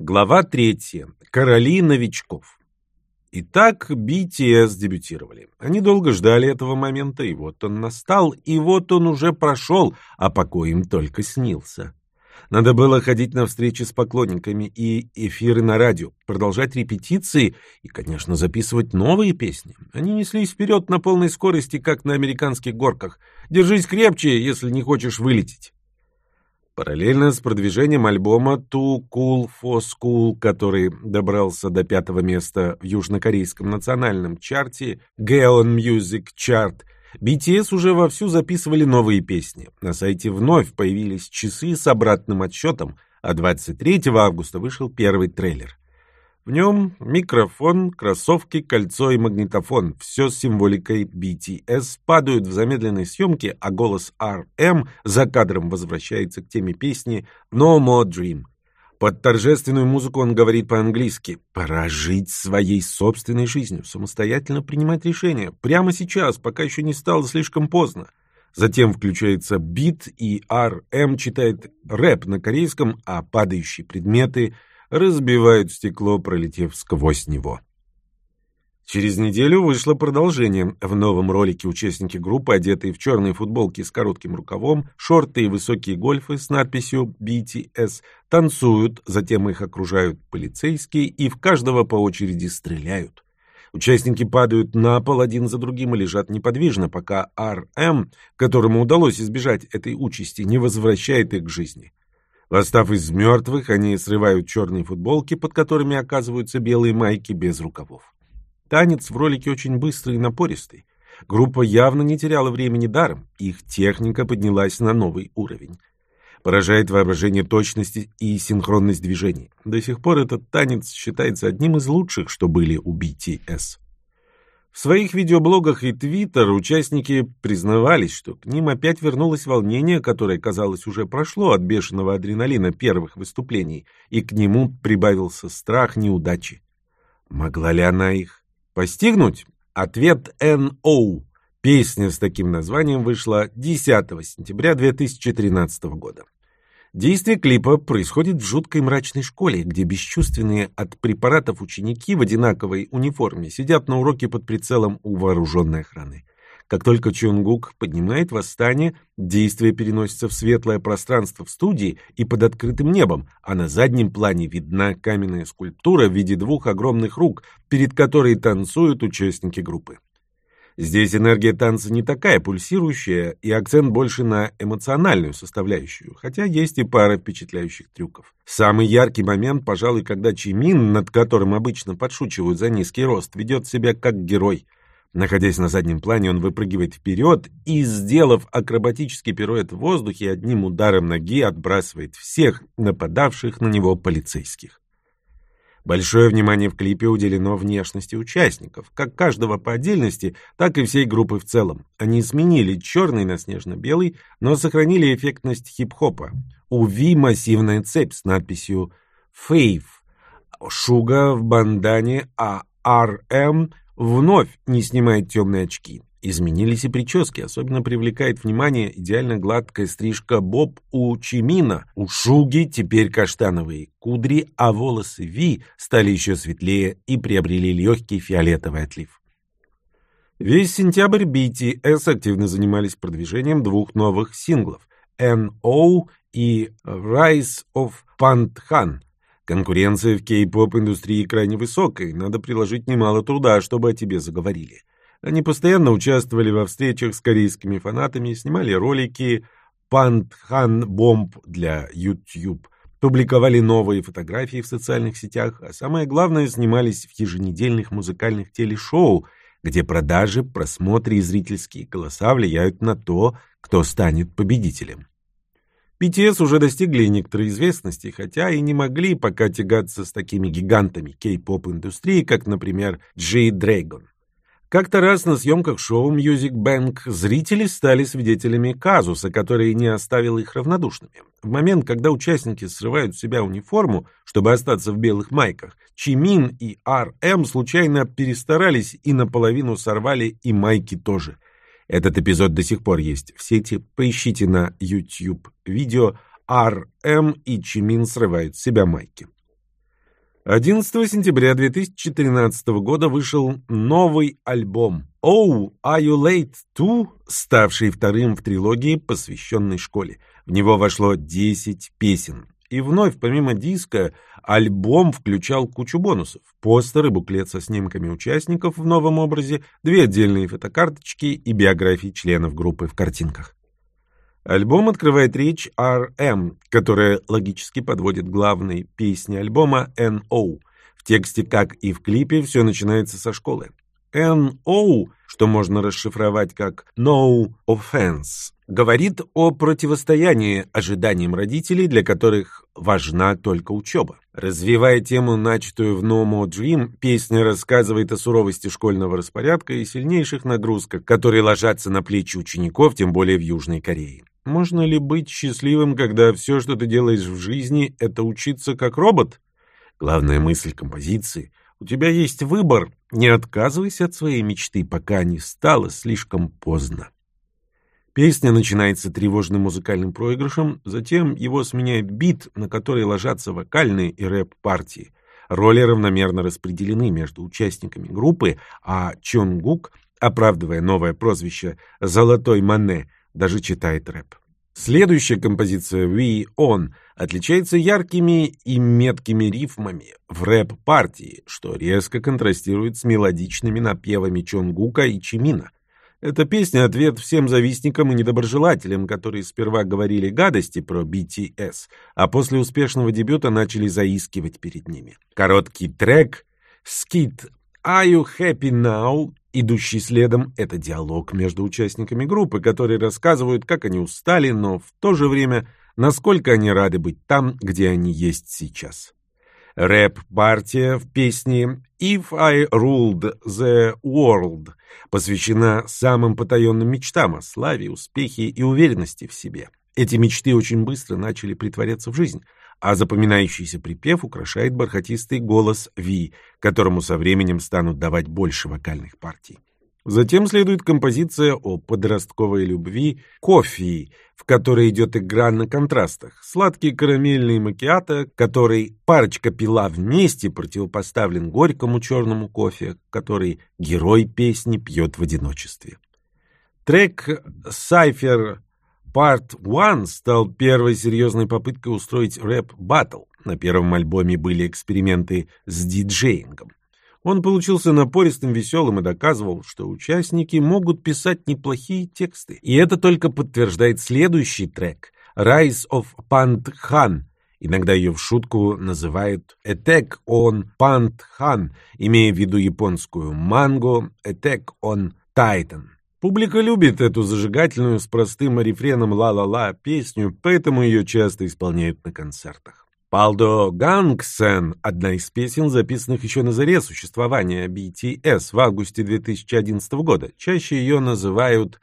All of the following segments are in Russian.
Глава третья. Короли новичков. Итак, BTS дебютировали. Они долго ждали этого момента, и вот он настал, и вот он уже прошел, а покой им только снился. Надо было ходить на встречи с поклонниками и эфиры на радио, продолжать репетиции и, конечно, записывать новые песни. Они неслись вперед на полной скорости, как на американских горках. Держись крепче, если не хочешь вылететь. Параллельно с продвижением альбома Too Cool for School, который добрался до пятого места в южнокорейском национальном чарте Gaon Music Chart, BTS уже вовсю записывали новые песни. На сайте вновь появились часы с обратным отсчетом, а 23 августа вышел первый трейлер. В нем микрофон, кроссовки, кольцо и магнитофон. Все с символикой BTS падают в замедленной съемке, а голос RM за кадром возвращается к теме песни No More Dream. Под торжественную музыку он говорит по-английски. Пора жить своей собственной жизнью, самостоятельно принимать решения. Прямо сейчас, пока еще не стало слишком поздно. Затем включается бит, и RM читает рэп на корейском, а падающие предметы — разбивают стекло, пролетев сквозь него. Через неделю вышло продолжение. В новом ролике участники группы, одетые в черные футболки с коротким рукавом, шорты и высокие гольфы с надписью BTS, танцуют, затем их окружают полицейские и в каждого по очереди стреляют. Участники падают на пол один за другим и лежат неподвижно, пока РМ, которому удалось избежать этой участи, не возвращает их к жизни. Восстав из мертвых, они срывают черные футболки, под которыми оказываются белые майки без рукавов. Танец в ролике очень быстрый и напористый. Группа явно не теряла времени даром, их техника поднялась на новый уровень. Поражает воображение точности и синхронность движений. До сих пор этот танец считается одним из лучших, что были у BTS. В своих видеоблогах и Твиттер участники признавались, что к ним опять вернулось волнение, которое, казалось, уже прошло от бешеного адреналина первых выступлений, и к нему прибавился страх неудачи. Могла ли она их постигнуть? Ответ Н.О. Песня с таким названием вышла 10 сентября 2013 года. Действие клипа происходит в жуткой мрачной школе, где бесчувственные от препаратов ученики в одинаковой униформе сидят на уроке под прицелом у вооруженной охраны. Как только Чонгук поднимает восстание, действие переносится в светлое пространство в студии и под открытым небом, а на заднем плане видна каменная скульптура в виде двух огромных рук, перед которой танцуют участники группы. Здесь энергия танца не такая пульсирующая, и акцент больше на эмоциональную составляющую, хотя есть и пара впечатляющих трюков. Самый яркий момент, пожалуй, когда Чимин, над которым обычно подшучивают за низкий рост, ведет себя как герой. Находясь на заднем плане, он выпрыгивает вперед и, сделав акробатический пируэт в воздухе, одним ударом ноги отбрасывает всех нападавших на него полицейских. Большое внимание в клипе уделено внешности участников, как каждого по отдельности, так и всей группы в целом. Они сменили черный на снежно-белый, но сохранили эффектность хип-хопа. У Ви массивная цепь с надписью «Fave». Шуга в бандане, а RM вновь не снимает темные очки. Изменились и прически, особенно привлекает внимание идеально гладкая стрижка Боб у Чимина. У Шуги теперь каштановые кудри, а волосы Ви стали еще светлее и приобрели легкий фиолетовый отлив. Весь сентябрь BTS активно занимались продвижением двух новых синглов «N.O.» и «Rise of Panthan». Конкуренция в кей-поп индустрии крайне высокая, надо приложить немало труда, чтобы о тебе заговорили. Они постоянно участвовали во встречах с корейскими фанатами, снимали ролики «Пантхан Бомб» для YouTube, публиковали новые фотографии в социальных сетях, а самое главное, снимались в еженедельных музыкальных телешоу, где продажи, просмотры и зрительские голоса влияют на то, кто станет победителем. BTS уже достигли некоторой известности, хотя и не могли пока тягаться с такими гигантами кей-поп индустрии, как, например, G-Dragon. Как-то раз на съемках шоу Music Bank зрители стали свидетелями казуса, который не оставил их равнодушными. В момент, когда участники срывают с себя униформу, чтобы остаться в белых майках, Чимин и РМ случайно перестарались и наполовину сорвали и майки тоже. Этот эпизод до сих пор есть в сети. Поищите на YouTube видео РМ и Чимин срывают с себя майки. 11 сентября 2013 года вышел новый альбом «Oh, Are You Late Too?», ставший вторым в трилогии, посвященной школе. В него вошло 10 песен. И вновь, помимо диска, альбом включал кучу бонусов. Постер и буклет со снимками участников в новом образе, две отдельные фотокарточки и биографии членов группы в картинках. Альбом открывает речь R.M., которая логически подводит главной песни альбома N.O. В тексте, как и в клипе, все начинается со школы. N.O., что можно расшифровать как «No Offense», говорит о противостоянии ожиданиям родителей, для которых важна только учеба. Развивая тему, начатую в No More Dream, песня рассказывает о суровости школьного распорядка и сильнейших нагрузках, которые ложатся на плечи учеников, тем более в Южной Корее. Можно ли быть счастливым, когда все, что ты делаешь в жизни, это учиться как робот? Главная мысль композиции — у тебя есть выбор, не отказывайся от своей мечты, пока не стало слишком поздно. Песня начинается тревожным музыкальным проигрышем, затем его сменяет бит, на который ложатся вокальные и рэп-партии. Роли равномерно распределены между участниками группы, а Чонгук, оправдывая новое прозвище «Золотой Мане», даже читает рэп. Следующая композиция «We On» отличается яркими и меткими рифмами в рэп-партии, что резко контрастирует с мелодичными напевами Чонгука и Чимина. Эта песня — ответ всем завистникам и недоброжелателям, которые сперва говорили гадости про BTS, а после успешного дебюта начали заискивать перед ними. Короткий трек «Skit Are You Happy Now?» Идущий следом — это диалог между участниками группы, которые рассказывают, как они устали, но в то же время, насколько они рады быть там, где они есть сейчас. Рэп-партия в песне «If I Ruled the World» посвящена самым потаенным мечтам о славе, успехе и уверенности в себе. Эти мечты очень быстро начали притворяться в жизнь а запоминающийся припев украшает бархатистый голос Ви, которому со временем станут давать больше вокальных партий. Затем следует композиция о подростковой любви «Кофе», в которой идет игра на контрастах. Сладкий карамельный макиато, который парочка пила вместе, противопоставлен горькому черному кофе, который герой песни пьет в одиночестве. Трек «Cypher Part One стал первой серьезной попыткой устроить рэп-баттл. На первом альбоме были эксперименты с диджеингом. Он получился напористым, веселым и доказывал, что участники могут писать неплохие тексты. И это только подтверждает следующий трек «Rise of Panthan». Иногда ее в шутку называют «Attack on Panthan», имея в виду японскую «Манго», «Attack on Titan». Публика любит эту зажигательную с простым рефреном «ла-ла-ла» песню, поэтому ее часто исполняют на концертах. «Палдо Гангсен» — одна из песен, записанных еще на заре существования BTS в августе 2011 года. Чаще ее называют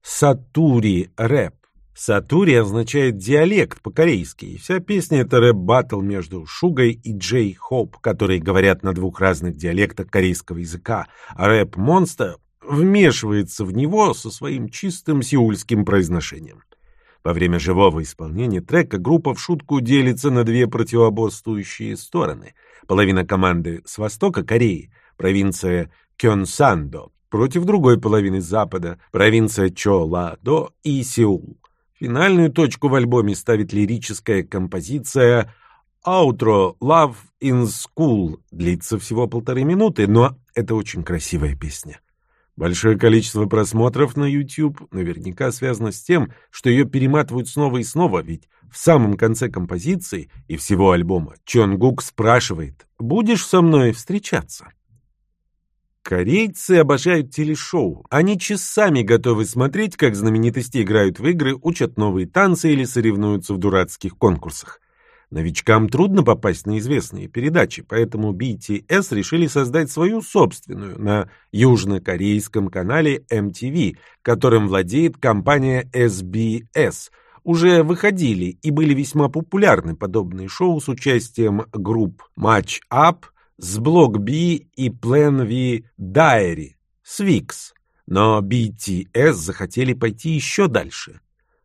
«Satoori Rap». Сатури означает диалект по-корейски, и вся песня — это рэп-баттл между Шугой и Джей Хоп, которые говорят на двух разных диалектах корейского языка, а Rap Monster вмешивается в него со своим чистым сеульским произношением. Во время живого исполнения трека группа в шутку делится на две противоборствующие стороны. Половина команды с востока Кореи, провинция Кёнсандо, против другой половины запада, провинция Чоладо и Сеул. Финальную точку в альбоме ставит лирическая композиция «Outro Love in School». Длится всего полторы минуты, но это очень красивая песня. Большое количество просмотров на YouTube наверняка связано с тем, что ее перематывают снова и снова, ведь в самом конце композиции и всего альбома Чон Гук спрашивает «Будешь со мной встречаться?». Корейцы обожают телешоу. Они часами готовы смотреть, как знаменитости играют в игры, учат новые танцы или соревнуются в дурацких конкурсах. Новичкам трудно попасть на известные передачи, поэтому BTS решили создать свою собственную на южнокорейском канале MTV, которым владеет компания SBS. Уже выходили и были весьма популярны подобные шоу с участием групп Match Up, с Block B и Plan V Diary, Swix. Но BTS захотели пойти еще дальше.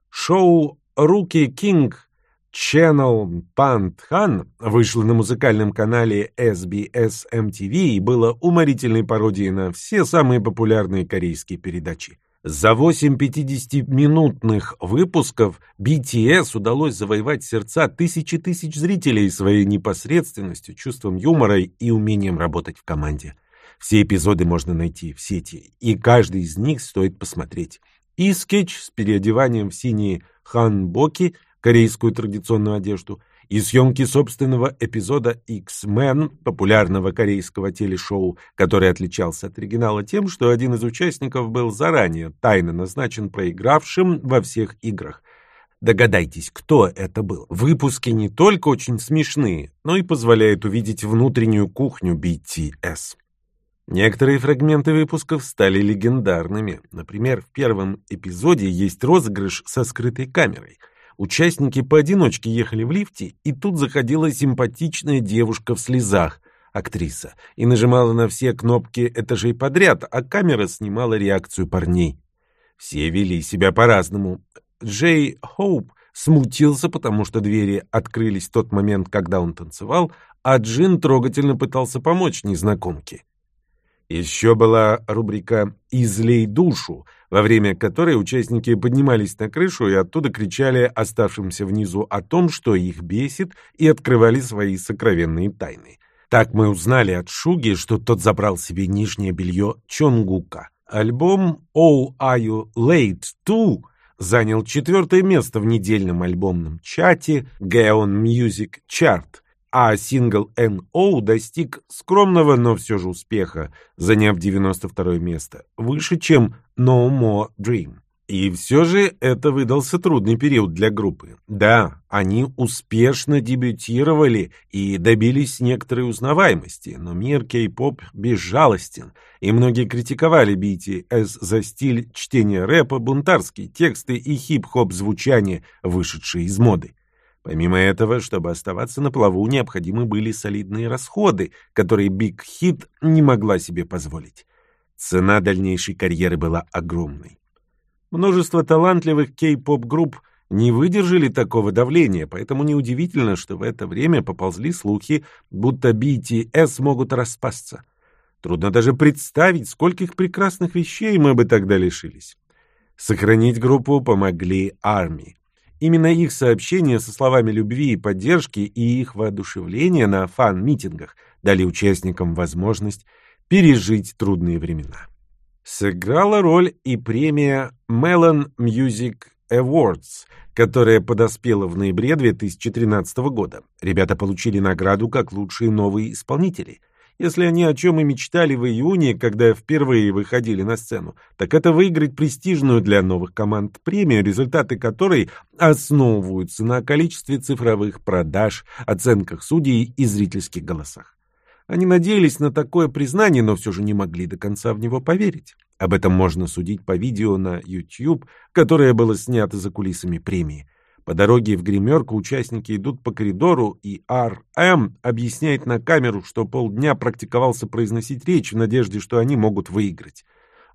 Шоу Rookie King Channel Panthan вышло на музыкальном канале SBS MTV и было уморительной пародией на все самые популярные корейские передачи. За 8 50-минутных выпусков BTS удалось завоевать сердца тысячи тысяч зрителей своей непосредственностью, чувством юмора и умением работать в команде. Все эпизоды можно найти в сети, и каждый из них стоит посмотреть. И скетч с переодеванием в синие ханбоки, корейскую традиционную одежду, и съемки собственного эпизода X-Men, популярного корейского телешоу, который отличался от оригинала тем, что один из участников был заранее тайно назначен проигравшим во всех играх. Догадайтесь, кто это был. Выпуски не только очень смешные, но и позволяют увидеть внутреннюю кухню BTS. Некоторые фрагменты выпусков стали легендарными. Например, в первом эпизоде есть розыгрыш со скрытой камерой. Участники поодиночке ехали в лифте, и тут заходила симпатичная девушка в слезах, актриса, и нажимала на все кнопки этажей подряд, а камера снимала реакцию парней. Все вели себя по-разному. Джей Хоуп смутился, потому что двери открылись в тот момент, когда он танцевал, а Джин трогательно пытался помочь незнакомке. Еще была рубрика «Излей душу», во время которой участники поднимались на крышу и оттуда кричали оставшимся внизу о том, что их бесит, и открывали свои сокровенные тайны. Так мы узнали от Шуги, что тот забрал себе нижнее белье Чонгука. Альбом «Oh, Are You Late To» занял четвертое место в недельном альбомном чате Gaon Music Chart – а сингл N.O. достиг скромного, но все же успеха, заняв 92 место, выше, чем No More Dream. И все же это выдался трудный период для группы. Да, они успешно дебютировали и добились некоторой узнаваемости, но мир кей-поп безжалостен, и многие критиковали BTS за стиль чтения рэпа, бунтарские тексты и хип-хоп звучание, вышедшие из моды. Помимо этого, чтобы оставаться на плаву, необходимы были солидные расходы, которые Big Hit не могла себе позволить. Цена дальнейшей карьеры была огромной. Множество талантливых кей-поп-групп не выдержали такого давления, поэтому неудивительно, что в это время поползли слухи, будто BTS могут распасться. Трудно даже представить, скольких прекрасных вещей мы бы тогда лишились. Сохранить группу помогли армии. Именно их сообщения со словами любви и поддержки и их воодушевление на фан-митингах дали участникам возможность пережить трудные времена. Сыграла роль и премия Melon Music Awards, которая подоспела в ноябре 2013 года. Ребята получили награду как лучшие новые исполнители. Если они о чем и мечтали в июне, когда впервые выходили на сцену, так это выиграть престижную для новых команд премию, результаты которой основываются на количестве цифровых продаж, оценках судей и зрительских голосах. Они надеялись на такое признание, но все же не могли до конца в него поверить. Об этом можно судить по видео на YouTube, которое было снято за кулисами премии. По дороге в гримерку участники идут по коридору, и Р.М. объясняет на камеру, что полдня практиковался произносить речь в надежде, что они могут выиграть.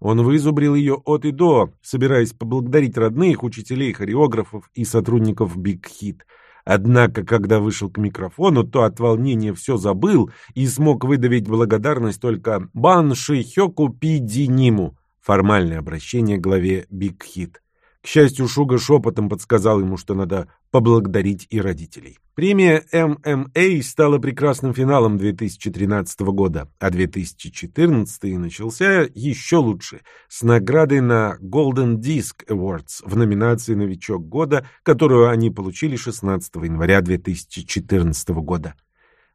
Он вызубрил ее от и до, собираясь поблагодарить родных, учителей, хореографов и сотрудников Big Hit. Однако, когда вышел к микрофону, то от волнения все забыл и смог выдавить благодарность только Бан Шихёку Пидиниму, формальное обращение главе Big Hit. К счастью, Шуга шепотом подсказал ему, что надо поблагодарить и родителей. Премия ММА стала прекрасным финалом 2013 года, а 2014 начался еще лучше, с наградой на Golden Disc Awards в номинации «Новичок года», которую они получили 16 января 2014 года.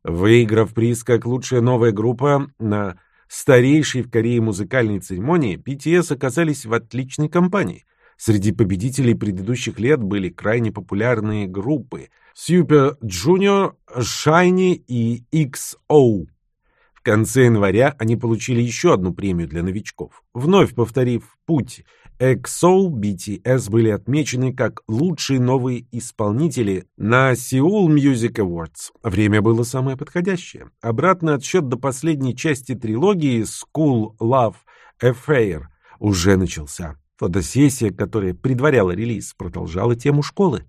Выиграв приз как лучшая новая группа на старейшей в Корее музыкальной церемонии, BTS оказались в отличной компании – Среди победителей предыдущих лет были крайне популярные группы Super Junior, Shiny и XO. В конце января они получили еще одну премию для новичков. Вновь повторив путь, EXO, BTS были отмечены как лучшие новые исполнители на Seoul Music Awards. Время было самое подходящее. Обратный отсчет до последней части трилогии School Love Affair уже начался. Фотосессия, которая предваряла релиз, продолжала тему школы.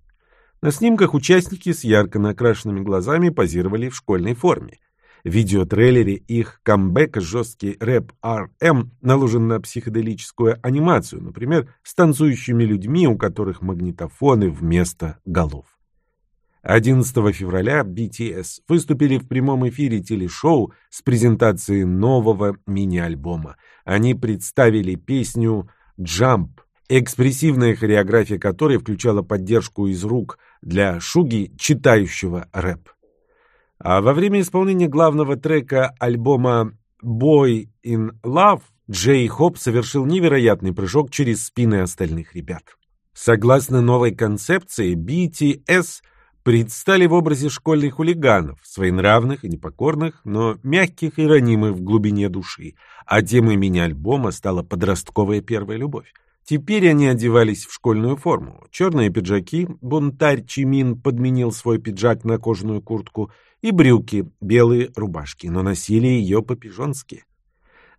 На снимках участники с ярко накрашенными глазами позировали в школьной форме. В видеотрейлере их камбэка жесткий рэп RM наложен на психоделическую анимацию, например, с танцующими людьми, у которых магнитофоны вместо голов. 11 февраля BTS выступили в прямом эфире телешоу с презентацией нового мини-альбома. Они представили песню «Jump», экспрессивная хореография которой включала поддержку из рук для шуги, читающего рэп. А во время исполнения главного трека альбома «Boy in Love» Джей Хоп совершил невероятный прыжок через спины остальных ребят. Согласно новой концепции, BTS предстали в образе школьных хулиганов, своенравных и непокорных, но мягких и ранимых в глубине души, а темой мини-альбома стала подростковая первая любовь. Теперь они одевались в школьную форму. Черные пиджаки, бунтарь Чимин подменил свой пиджак на кожаную куртку, и брюки, белые рубашки, но носили ее по-пижонски.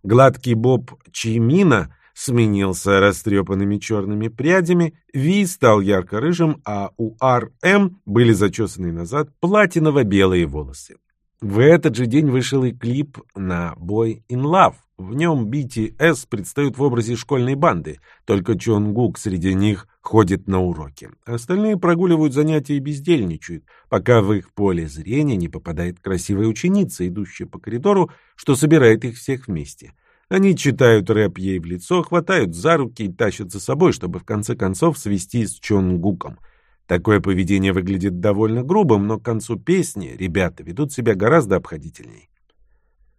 Гладкий боб Чимина сменился растрепанными черными прядями, Ви стал ярко-рыжим, а у Р.М. были зачесаны назад платиново-белые волосы. В этот же день вышел и клип на «Boy in Love», в нем BTS предстают в образе школьной банды, только Чонгук среди них ходит на уроки. Остальные прогуливают занятия и бездельничают, пока в их поле зрения не попадает красивая ученица, идущая по коридору, что собирает их всех вместе. Они читают рэп ей в лицо, хватают за руки и тащат за собой, чтобы в конце концов свести с Чонгуком. Такое поведение выглядит довольно грубым, но к концу песни ребята ведут себя гораздо обходительней.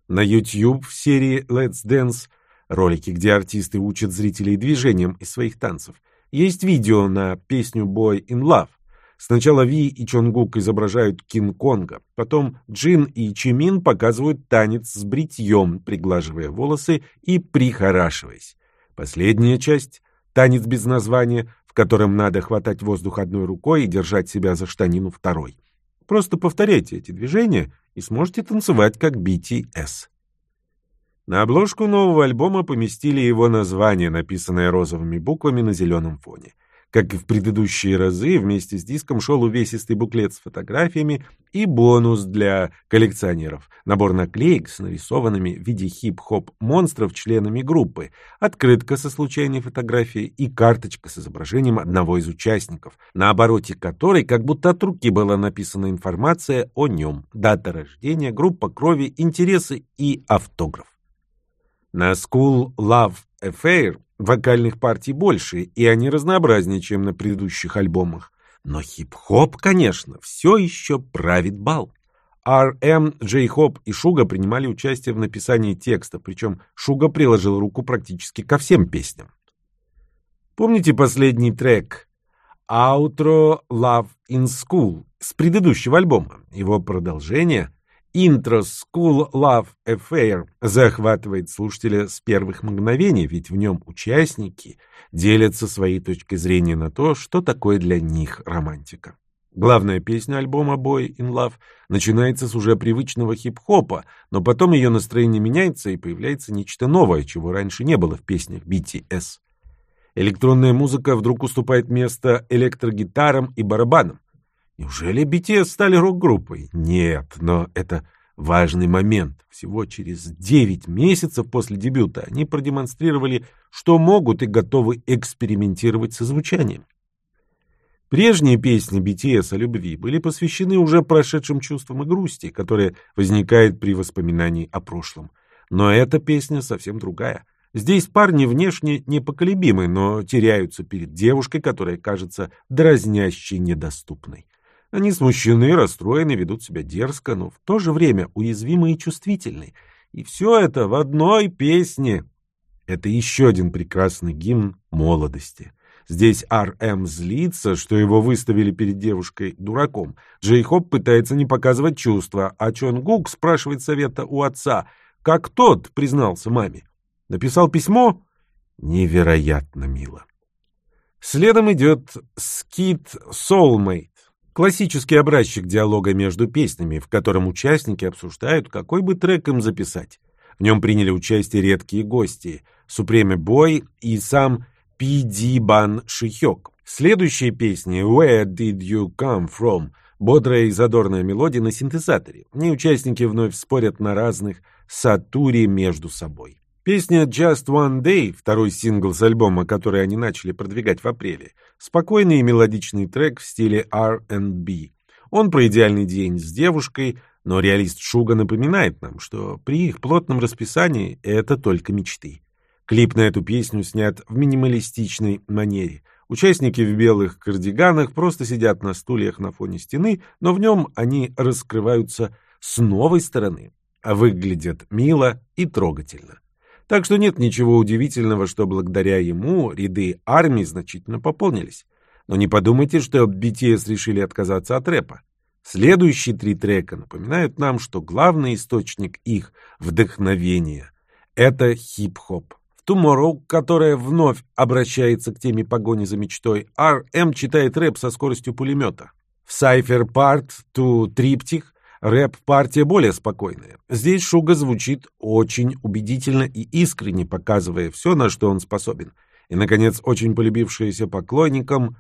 На YouTube в серии Let's Dance, ролики, где артисты учат зрителей движением из своих танцев, есть видео на песню Boy in Love. Сначала Ви и Чонгук изображают Кинг-Конга, потом Джин и Чимин показывают танец с бритьем, приглаживая волосы и прихорашиваясь. Последняя часть — танец без названия, в котором надо хватать воздух одной рукой и держать себя за штанину второй. Просто повторяйте эти движения, и сможете танцевать как BTS. На обложку нового альбома поместили его название, написанное розовыми буквами на зеленом фоне. Как и в предыдущие разы, вместе с диском шел увесистый буклет с фотографиями и бонус для коллекционеров. Набор наклеек с нарисованными в виде хип-хоп монстров членами группы, открытка со случайной фотографией и карточка с изображением одного из участников, на обороте которой как будто от руки была написана информация о нем, дата рождения, группа крови, интересы и автограф. На School Love Affair Вокальных партий больше, и они разнообразнее, чем на предыдущих альбомах. Но хип-хоп, конечно, все еще правит бал. R.M., J-Хоп и Шуга принимали участие в написании текста, причем Шуга приложил руку практически ко всем песням. Помните последний трек «Outro Love in School» с предыдущего альбома? Его продолжение Интро School Love Affair захватывает слушателя с первых мгновений, ведь в нем участники делятся своей точкой зрения на то, что такое для них романтика. Главная песня альбома Boy in Love начинается с уже привычного хип-хопа, но потом ее настроение меняется и появляется нечто новое, чего раньше не было в песнях BTS. Электронная музыка вдруг уступает место электрогитарам и барабанам. Неужели BTS стали рок-группой? Нет, но это важный момент. Всего через 9 месяцев после дебюта они продемонстрировали, что могут и готовы экспериментировать со звучанием. Прежние песни BTS о любви были посвящены уже прошедшим чувствам и грусти, которые возникают при воспоминании о прошлом. Но эта песня совсем другая. Здесь парни внешне непоколебимы, но теряются перед девушкой, которая кажется дразнящей недоступной. Они смущены, расстроены, ведут себя дерзко, но в то же время уязвимы и чувствительны. И все это в одной песне. Это еще один прекрасный гимн молодости. Здесь Р.М. злится, что его выставили перед девушкой дураком. Джей Хоп пытается не показывать чувства, а Чон Гук спрашивает совета у отца, как тот признался маме. Написал письмо? Невероятно мило. Следом идет «Скит Soulmate». Классический образчик диалога между песнями, в котором участники обсуждают, какой бы трек им записать. В нем приняли участие редкие гости – Супреме Бой и сам Пи Ди Бан Шихёк. Следующая песня «Where did you come from?» Бодрая и задорная мелодия на синтезаторе. Ней участники вновь спорят на разных сатуре между собой. Песня «Just One Day», второй сингл с альбома, который они начали продвигать в апреле, спокойный и мелодичный трек в стиле R&B. Он про идеальный день с девушкой, но реалист Шуга напоминает нам, что при их плотном расписании это только мечты. Клип на эту песню снят в минималистичной манере. Участники в белых кардиганах просто сидят на стульях на фоне стены, но в нем они раскрываются с новой стороны, а выглядят мило и трогательно. Так что нет ничего удивительного, что благодаря ему ряды армии значительно пополнились. Но не подумайте, что BTS решили отказаться от рэпа. Следующие три трека напоминают нам, что главный источник их вдохновения — это хип-хоп. Tomorrow, которая вновь обращается к теме погони за мечтой, RM читает рэп со скоростью пулемета. В Cypher Part to Triptych рэп-партия более спокойная. Здесь Шуга звучит очень убедительно и искренне, показывая все, на что он способен. И, наконец, очень полюбившаяся поклонникам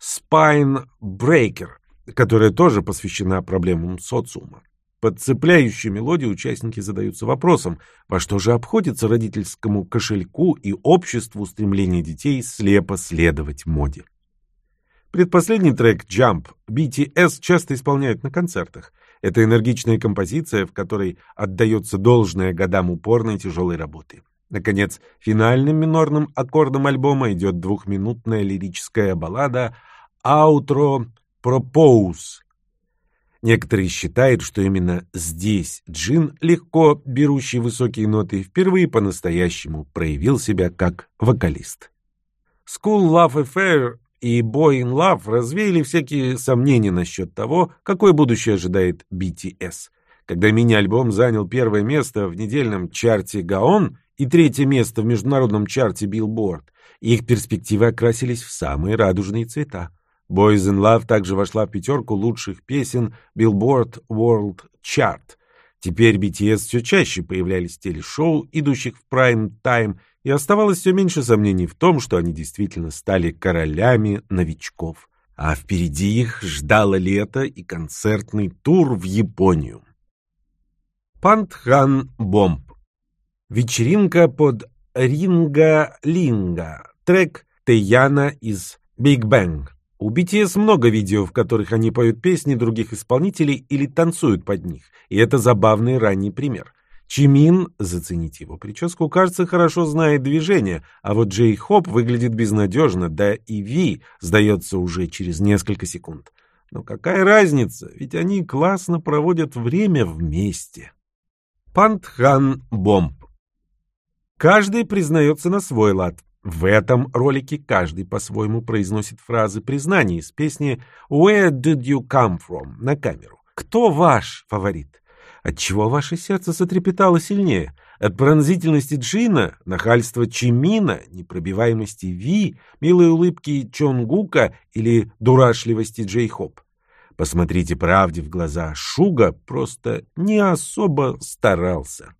Spine Breaker, которая тоже посвящена проблемам социума. Под цепляющую мелодию участники задаются вопросом, во что же обходится родительскому кошельку и обществу стремление детей слепо следовать моде. Предпоследний трек «Jump» BTS часто исполняют на концертах. Это энергичная композиция, в которой отдается должное годам упорной тяжелой работы. Наконец, финальным минорным аккордом альбома идет двухминутная лирическая баллада «Outro Propose». Некоторые считают, что именно здесь Джин, легко берущий высокие ноты, впервые по-настоящему проявил себя как вокалист. School Love Affair и Boy in Love развеяли всякие сомнения насчет того, какое будущее ожидает BTS. Когда мини-альбом занял первое место в недельном чарте Гаон и третье место в международном чарте Billboard, их перспективы окрасились в самые радужные цвета. Boys in Love также вошла в пятерку лучших песен Billboard World Chart. Теперь BTS все чаще появлялись в телешоу, идущих в прайм-тайм, и оставалось все меньше сомнений в том, что они действительно стали королями новичков. А впереди их ждало лето и концертный тур в Японию. Bangtan Bomb. Вечеринка под Ringa Linga. Трек Тэяна из Big Bang. У BTS много видео, в которых они поют песни других исполнителей или танцуют под них, и это забавный ранний пример. Чимин, зацените его прическу, кажется, хорошо знает движение, а вот Джей Хоп выглядит безнадежно, да и Ви сдается уже через несколько секунд. Но какая разница, ведь они классно проводят время вместе. Пантхан Бомб Каждый признается на свой лад. В этом ролике каждый по-своему произносит фразы признания из песни «Where did you come from?» на камеру. Кто ваш фаворит? Отчего ваше сердце сотрепетало сильнее? От пронзительности Джина, нахальства Чимина, непробиваемости Ви, милой улыбки Чонгука или дурашливости Джей Хоп? Посмотрите правде в глаза, Шуга просто не особо старался.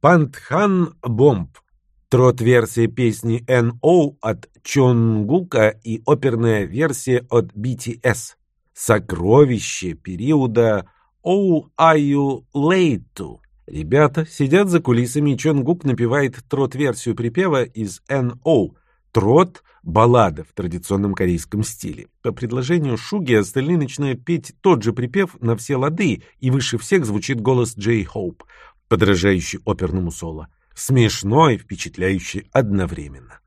Пантхан Бомб. Трот-версия песни N.O. от Чонгука и оперная версия от BTS. Сокровище периода «Оу аю лейту». Ребята сидят за кулисами, и Чонгук напевает трот-версию припева из N.O. Трот — баллада в традиционном корейском стиле. По предложению Шуги остальные начинают петь тот же припев на все лады, и выше всех звучит голос Джей Хоуп, подражающий оперному соло. Смешно и впечатляюще одновременно.